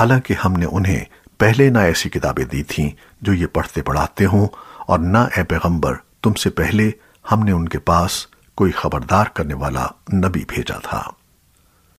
حالانکہ ہم نے انہیں پہلے نہ ایسی کتابیں دی تھیں جو یہ پڑھتے پڑھاتے ہوں اور نہ اے پیغمبر، تم سے پہلے ہم نے ان کے پاس کوئی خبردار کرنے والا نبی بھیجا تھا۔